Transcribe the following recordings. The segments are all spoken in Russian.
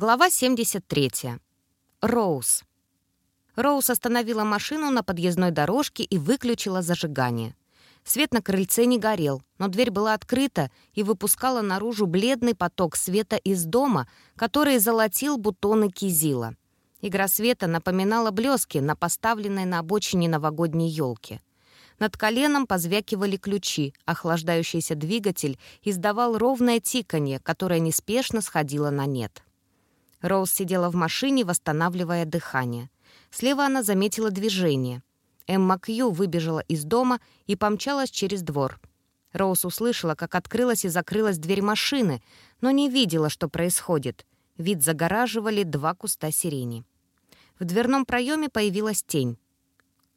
Глава 73. Роуз. Роуз остановила машину на подъездной дорожке и выключила зажигание. Свет на крыльце не горел, но дверь была открыта и выпускала наружу бледный поток света из дома, который золотил бутоны кизила. Игра света напоминала блески на поставленной на обочине новогодней елке. Над коленом позвякивали ключи, охлаждающийся двигатель издавал ровное тиканье, которое неспешно сходило на нет. Роуз сидела в машине, восстанавливая дыхание. Слева она заметила движение. Эмма Кью выбежала из дома и помчалась через двор. Роуз услышала, как открылась и закрылась дверь машины, но не видела, что происходит. Вид загораживали два куста сирени. В дверном проеме появилась тень.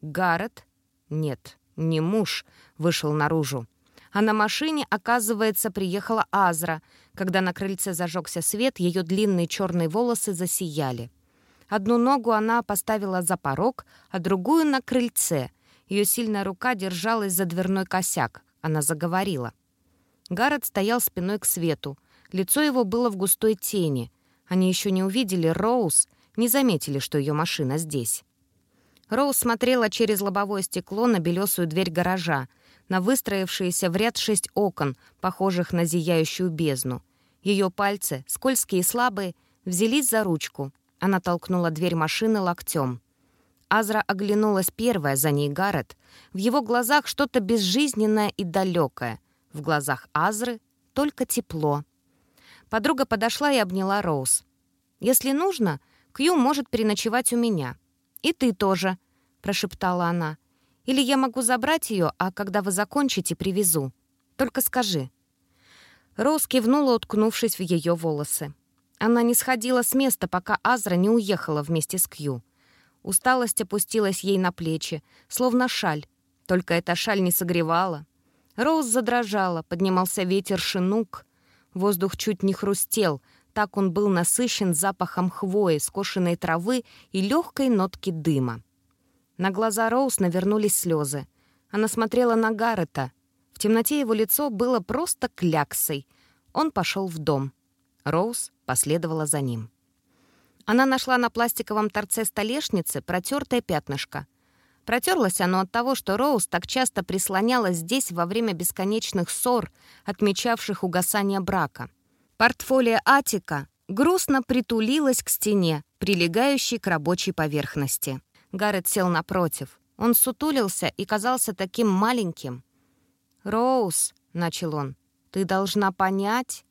Гаррет? Нет, не муж, вышел наружу. А на машине, оказывается, приехала Азра. Когда на крыльце зажегся свет, ее длинные черные волосы засияли. Одну ногу она поставила за порог, а другую — на крыльце. Ее сильная рука держалась за дверной косяк. Она заговорила. Гаррет стоял спиной к свету. Лицо его было в густой тени. Они еще не увидели Роуз, не заметили, что ее машина здесь. Роуз смотрела через лобовое стекло на белесую дверь гаража — на выстроившиеся в ряд шесть окон, похожих на зияющую бездну. Ее пальцы, скользкие и слабые, взялись за ручку. Она толкнула дверь машины локтем. Азра оглянулась первая, за ней Гаррет. В его глазах что-то безжизненное и далекое. В глазах Азры только тепло. Подруга подошла и обняла Роуз. «Если нужно, Кью может переночевать у меня. И ты тоже», — прошептала она. Или я могу забрать ее, а когда вы закончите, привезу. Только скажи». Роуз кивнула, уткнувшись в ее волосы. Она не сходила с места, пока Азра не уехала вместе с Кью. Усталость опустилась ей на плечи, словно шаль. Только эта шаль не согревала. Роуз задрожала, поднимался ветер шинук. Воздух чуть не хрустел, так он был насыщен запахом хвои, скошенной травы и легкой нотки дыма. На глаза Роуз навернулись слезы. Она смотрела на Гаррета. В темноте его лицо было просто кляксой. Он пошел в дом. Роуз последовала за ним. Она нашла на пластиковом торце столешницы протертое пятнышко. Протерлось оно от того, что Роуз так часто прислонялась здесь во время бесконечных ссор, отмечавших угасание брака. Портфолио Атика грустно притулилась к стене, прилегающей к рабочей поверхности. Гаррет сел напротив. Он сутулился и казался таким маленьким. «Роуз», — начал он, — «ты должна понять...»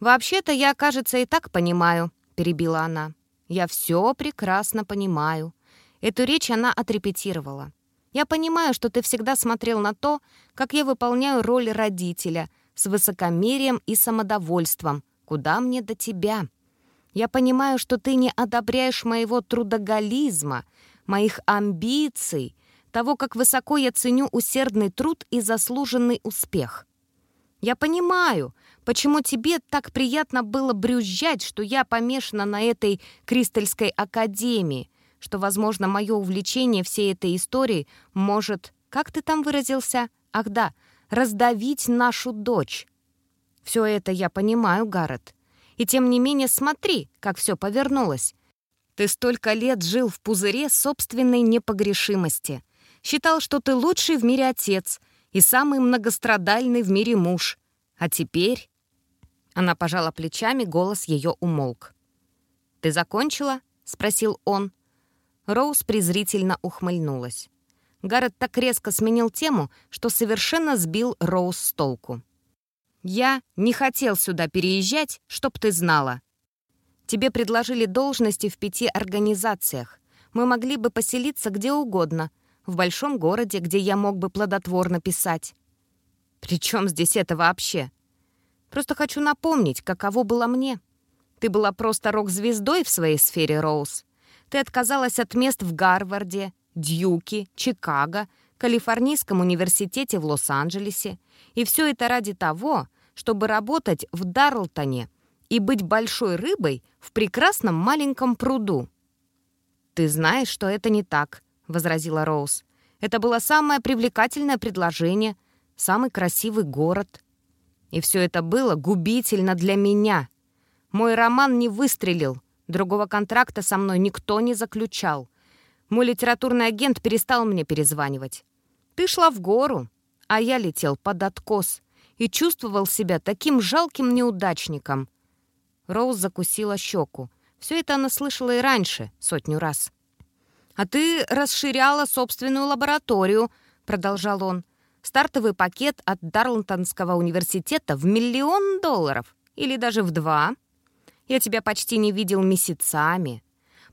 «Вообще-то я, кажется, и так понимаю», — перебила она. «Я все прекрасно понимаю». Эту речь она отрепетировала. «Я понимаю, что ты всегда смотрел на то, как я выполняю роль родителя, с высокомерием и самодовольством. Куда мне до тебя?» Я понимаю, что ты не одобряешь моего трудоголизма, моих амбиций, того, как высоко я ценю усердный труд и заслуженный успех. Я понимаю, почему тебе так приятно было брюзжать, что я помешана на этой Кристальской академии, что, возможно, мое увлечение всей этой историей может, как ты там выразился? Ах да, раздавить нашу дочь. Все это я понимаю, Гаррет. И тем не менее смотри, как все повернулось. Ты столько лет жил в пузыре собственной непогрешимости. Считал, что ты лучший в мире отец и самый многострадальный в мире муж. А теперь...» Она пожала плечами, голос ее умолк. «Ты закончила?» — спросил он. Роуз презрительно ухмыльнулась. Гаррет так резко сменил тему, что совершенно сбил Роуз с толку. Я не хотел сюда переезжать, чтоб ты знала. Тебе предложили должности в пяти организациях. Мы могли бы поселиться где угодно, в большом городе, где я мог бы плодотворно писать. При чем здесь это вообще? Просто хочу напомнить, каково было мне. Ты была просто рок-звездой в своей сфере, Роуз. Ты отказалась от мест в Гарварде, Дьюке, Чикаго, Калифорнийском университете в Лос-Анджелесе. И все это ради того, чтобы работать в Дарлтоне и быть большой рыбой в прекрасном маленьком пруду. «Ты знаешь, что это не так», — возразила Роуз. «Это было самое привлекательное предложение, самый красивый город. И все это было губительно для меня. Мой роман не выстрелил. Другого контракта со мной никто не заключал. Мой литературный агент перестал мне перезванивать. Ты шла в гору, а я летел под откос и чувствовал себя таким жалким неудачником. Роуз закусила щеку. Все это она слышала и раньше, сотню раз. «А ты расширяла собственную лабораторию», — продолжал он. «Стартовый пакет от Дарлтонского университета в миллион долларов. Или даже в два. Я тебя почти не видел месяцами.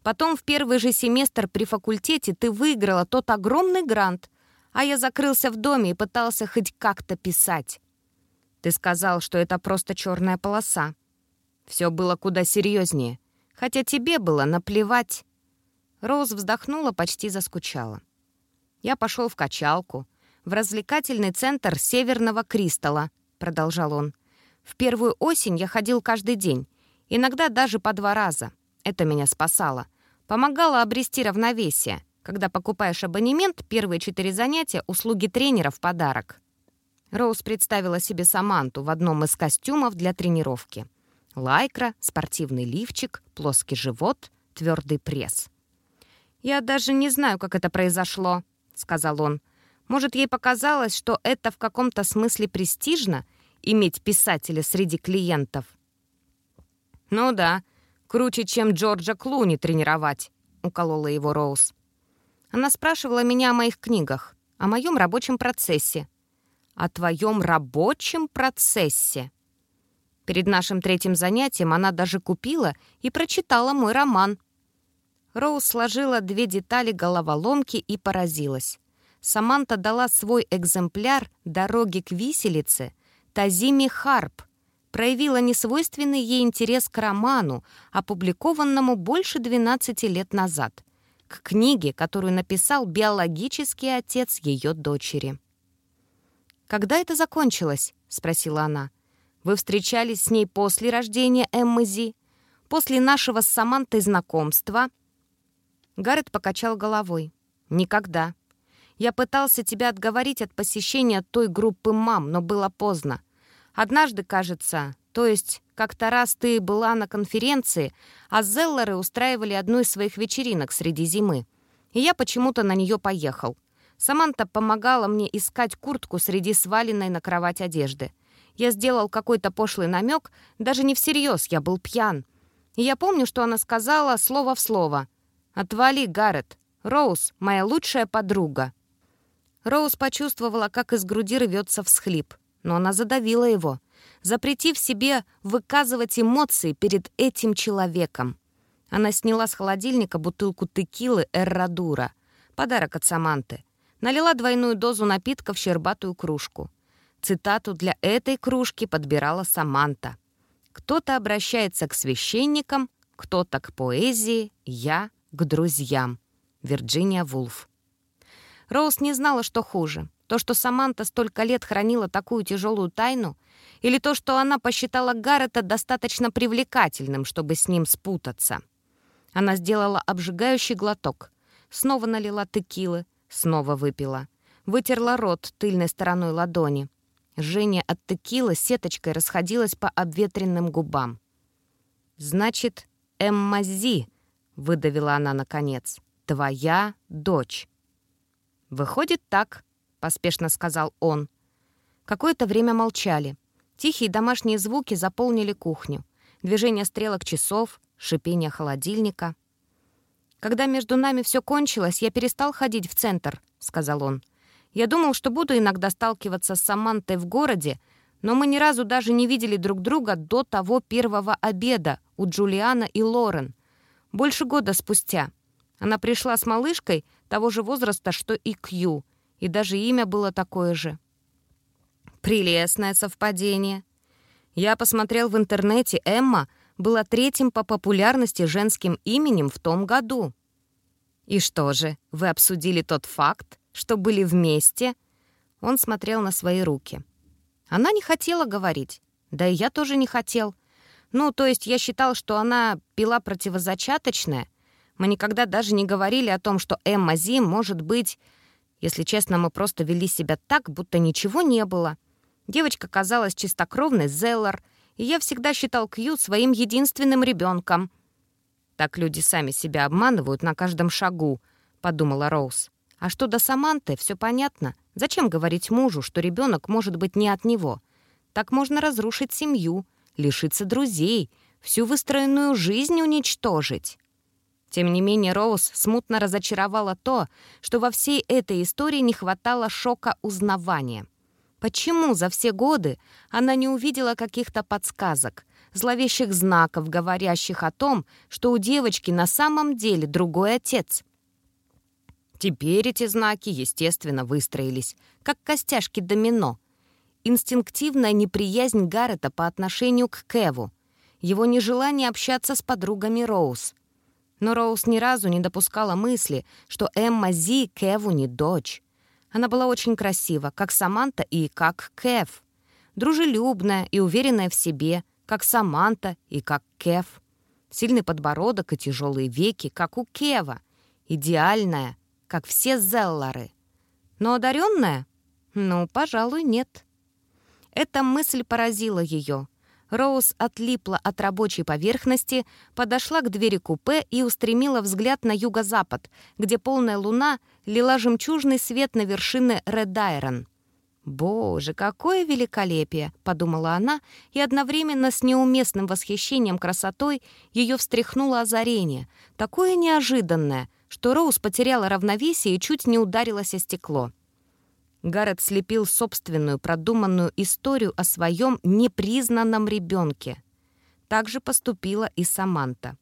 Потом в первый же семестр при факультете ты выиграла тот огромный грант, а я закрылся в доме и пытался хоть как-то писать. Ты сказал, что это просто черная полоса. Все было куда серьезнее, хотя тебе было наплевать. Роуз вздохнула, почти заскучала. Я пошел в качалку, в развлекательный центр Северного Кристалла, продолжал он. В первую осень я ходил каждый день, иногда даже по два раза. Это меня спасало. Помогало обрести равновесие. Когда покупаешь абонемент, первые четыре занятия — услуги тренера в подарок. Роуз представила себе Саманту в одном из костюмов для тренировки. Лайкра, спортивный лифчик, плоский живот, твердый пресс. «Я даже не знаю, как это произошло», — сказал он. «Может, ей показалось, что это в каком-то смысле престижно — иметь писателя среди клиентов?» «Ну да, круче, чем Джорджа Клуни тренировать», — уколола его Роуз. Она спрашивала меня о моих книгах, о моем рабочем процессе. О твоем рабочем процессе. Перед нашим третьим занятием она даже купила и прочитала мой роман. Роуз сложила две детали головоломки и поразилась. Саманта дала свой экземпляр «Дороги к виселице» Тазими Харп, проявила несвойственный ей интерес к роману, опубликованному больше 12 лет назад — к книге, которую написал биологический отец ее дочери. «Когда это закончилось?» — спросила она. «Вы встречались с ней после рождения Эммы Зи? После нашего с Самантой знакомства?» Гаррет покачал головой. «Никогда. Я пытался тебя отговорить от посещения той группы мам, но было поздно. Однажды, кажется, то есть как-то раз ты была на конференции, а Зеллеры устраивали одну из своих вечеринок среди зимы. И я почему-то на нее поехал. Саманта помогала мне искать куртку среди сваленной на кровать одежды. Я сделал какой-то пошлый намек, даже не всерьез, я был пьян. И я помню, что она сказала слово в слово. «Отвали, Гаррет. Роуз — моя лучшая подруга». Роуз почувствовала, как из груди рвется всхлип, но она задавила его — запретив себе выказывать эмоции перед этим человеком. Она сняла с холодильника бутылку текилы «Эррадура», подарок от Саманты, налила двойную дозу напитка в щербатую кружку. Цитату для этой кружки подбирала Саманта. «Кто-то обращается к священникам, кто-то к поэзии, я к друзьям». Вирджиния Вулф. Роуз не знала, что хуже. То, что Саманта столько лет хранила такую тяжелую тайну, или то, что она посчитала Гаррета достаточно привлекательным, чтобы с ним спутаться. Она сделала обжигающий глоток, снова налила текилы, снова выпила. Вытерла рот тыльной стороной ладони. Женя от текилы сеточкой расходилась по обветренным губам. «Значит, Эмма Зи», — выдавила она наконец, — «твоя дочь». «Выходит так», — поспешно сказал он. Какое-то время молчали. Тихие домашние звуки заполнили кухню. Движение стрелок часов, шипение холодильника. «Когда между нами все кончилось, я перестал ходить в центр», — сказал он. «Я думал, что буду иногда сталкиваться с Самантой в городе, но мы ни разу даже не видели друг друга до того первого обеда у Джулиана и Лорен. Больше года спустя. Она пришла с малышкой того же возраста, что и Кью, и даже имя было такое же. Прелестное совпадение. Я посмотрел в интернете, Эмма была третьим по популярности женским именем в том году. И что же, вы обсудили тот факт, что были вместе? Он смотрел на свои руки. Она не хотела говорить. Да и я тоже не хотел. Ну, то есть я считал, что она пила противозачаточное. Мы никогда даже не говорили о том, что Эмма Зим может быть... Если честно, мы просто вели себя так, будто ничего не было. Девочка казалась чистокровной Зеллар, и я всегда считал Кью своим единственным ребенком. «Так люди сами себя обманывают на каждом шагу», — подумала Роуз. «А что до Саманты, все понятно. Зачем говорить мужу, что ребенок может быть не от него? Так можно разрушить семью, лишиться друзей, всю выстроенную жизнь уничтожить». Тем не менее, Роуз смутно разочаровала то, что во всей этой истории не хватало шока узнавания. Почему за все годы она не увидела каких-то подсказок, зловещих знаков, говорящих о том, что у девочки на самом деле другой отец? Теперь эти знаки, естественно, выстроились, как костяшки домино. Инстинктивная неприязнь Гаррета по отношению к Кеву, его нежелание общаться с подругами Роуз — но Роуз ни разу не допускала мысли, что Эмма Зи Кеву не дочь. Она была очень красива, как Саманта и как Кев. Дружелюбная и уверенная в себе, как Саманта и как Кев. Сильный подбородок и тяжелые веки, как у Кева. Идеальная, как все Зеллары. Но одаренная? Ну, пожалуй, нет. Эта мысль поразила ее. Роуз отлипла от рабочей поверхности, подошла к двери купе и устремила взгляд на юго-запад, где полная луна лила жемчужный свет на вершины Редайрон. «Боже, какое великолепие!» — подумала она, и одновременно с неуместным восхищением красотой ее встряхнуло озарение, такое неожиданное, что Роуз потеряла равновесие и чуть не ударилась о стекло. Гаррет слепил собственную продуманную историю о своем непризнанном ребенке. Так же поступила и Саманта.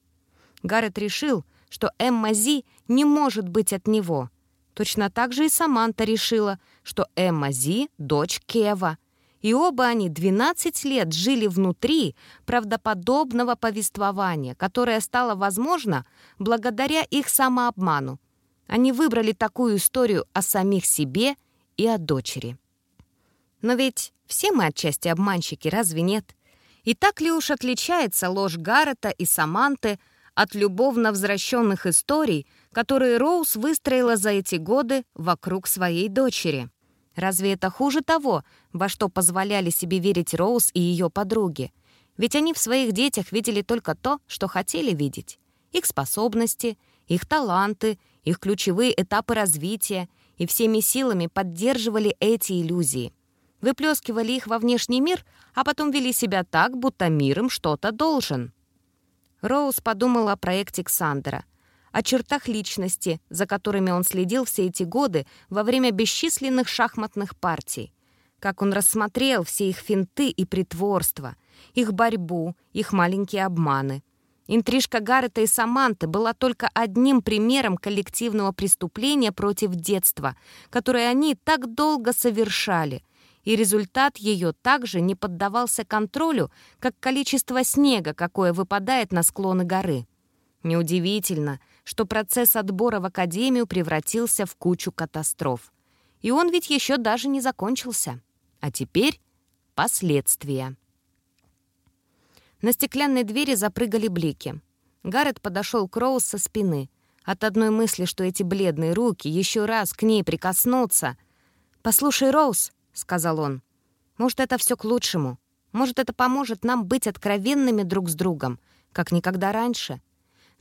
Гаррет решил, что Эмма Зи не может быть от него. Точно так же и Саманта решила, что Эмма Зи — дочь Кева. И оба они 12 лет жили внутри правдоподобного повествования, которое стало возможно благодаря их самообману. Они выбрали такую историю о самих себе — и о дочери. Но ведь все мы отчасти обманщики, разве нет? И так ли уж отличается ложь Гаррета и Саманты от любовно возвращенных историй, которые Роуз выстроила за эти годы вокруг своей дочери? Разве это хуже того, во что позволяли себе верить Роуз и ее подруги? Ведь они в своих детях видели только то, что хотели видеть. Их способности, их таланты, их ключевые этапы развития — и всеми силами поддерживали эти иллюзии. Выплескивали их во внешний мир, а потом вели себя так, будто мир им что-то должен. Роуз подумала о проекте Ксандера, о чертах личности, за которыми он следил все эти годы во время бесчисленных шахматных партий. Как он рассмотрел все их финты и притворства, их борьбу, их маленькие обманы — Интрижка Гаррета и Саманты была только одним примером коллективного преступления против детства, которое они так долго совершали, и результат ее также не поддавался контролю, как количество снега, какое выпадает на склоны горы. Неудивительно, что процесс отбора в Академию превратился в кучу катастроф. И он ведь еще даже не закончился. А теперь последствия. На стеклянной двери запрыгали блики. Гаррет подошел к Роуз со спины. От одной мысли, что эти бледные руки еще раз к ней прикоснутся. «Послушай, Роуз», — сказал он, — «может, это все к лучшему. Может, это поможет нам быть откровенными друг с другом, как никогда раньше.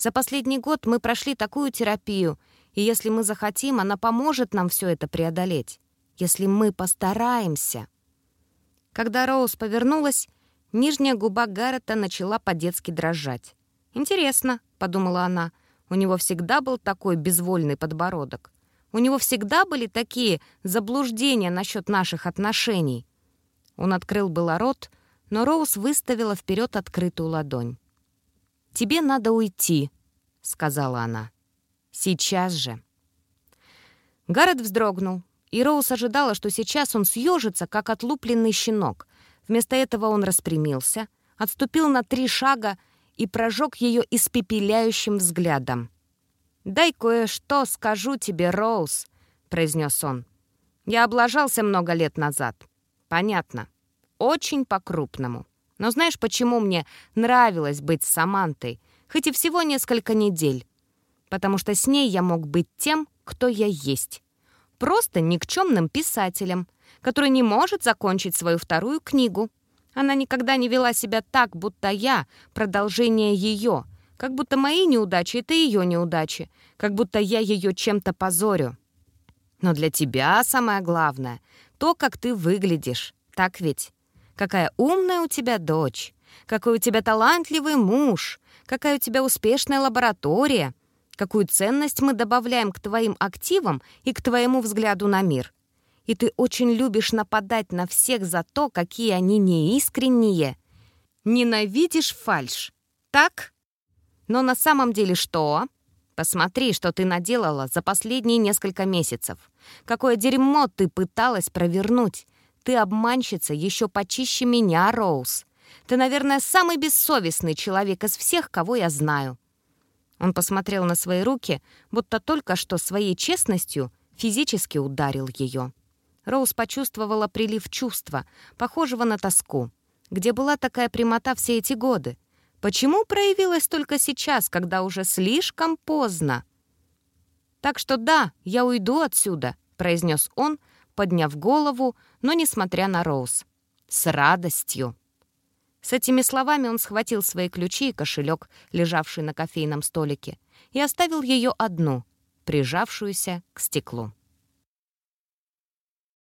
За последний год мы прошли такую терапию, и если мы захотим, она поможет нам все это преодолеть. Если мы постараемся». Когда Роуз повернулась, Нижняя губа Гаррета начала по-детски дрожать. «Интересно», — подумала она, — «у него всегда был такой безвольный подбородок. У него всегда были такие заблуждения насчет наших отношений». Он открыл было рот, но Роуз выставила вперед открытую ладонь. «Тебе надо уйти», — сказала она. «Сейчас же». Гаррет вздрогнул, и Роуз ожидала, что сейчас он съежится, как отлупленный щенок, Вместо этого он распрямился, отступил на три шага и прожег ее испепеляющим взглядом. «Дай кое-что скажу тебе, Роуз», — произнес он. «Я облажался много лет назад. Понятно. Очень по-крупному. Но знаешь, почему мне нравилось быть с Самантой, хоть и всего несколько недель? Потому что с ней я мог быть тем, кто я есть. Просто никчемным писателем — который не может закончить свою вторую книгу. Она никогда не вела себя так, будто я — продолжение ее, как будто мои неудачи — это ее неудачи, как будто я ее чем-то позорю. Но для тебя самое главное — то, как ты выглядишь. Так ведь? Какая умная у тебя дочь, какой у тебя талантливый муж, какая у тебя успешная лаборатория, какую ценность мы добавляем к твоим активам и к твоему взгляду на мир. И ты очень любишь нападать на всех за то, какие они неискренние. Ненавидишь фальшь, так? Но на самом деле что? Посмотри, что ты наделала за последние несколько месяцев. Какое дерьмо ты пыталась провернуть. Ты обманщица еще почище меня, Роуз. Ты, наверное, самый бессовестный человек из всех, кого я знаю». Он посмотрел на свои руки, будто только что своей честностью физически ударил ее. Роуз почувствовала прилив чувства, похожего на тоску. Где была такая прямота все эти годы? Почему проявилась только сейчас, когда уже слишком поздно? «Так что да, я уйду отсюда», — произнес он, подняв голову, но несмотря на Роуз. «С радостью». С этими словами он схватил свои ключи и кошелек, лежавший на кофейном столике, и оставил ее одну, прижавшуюся к стеклу.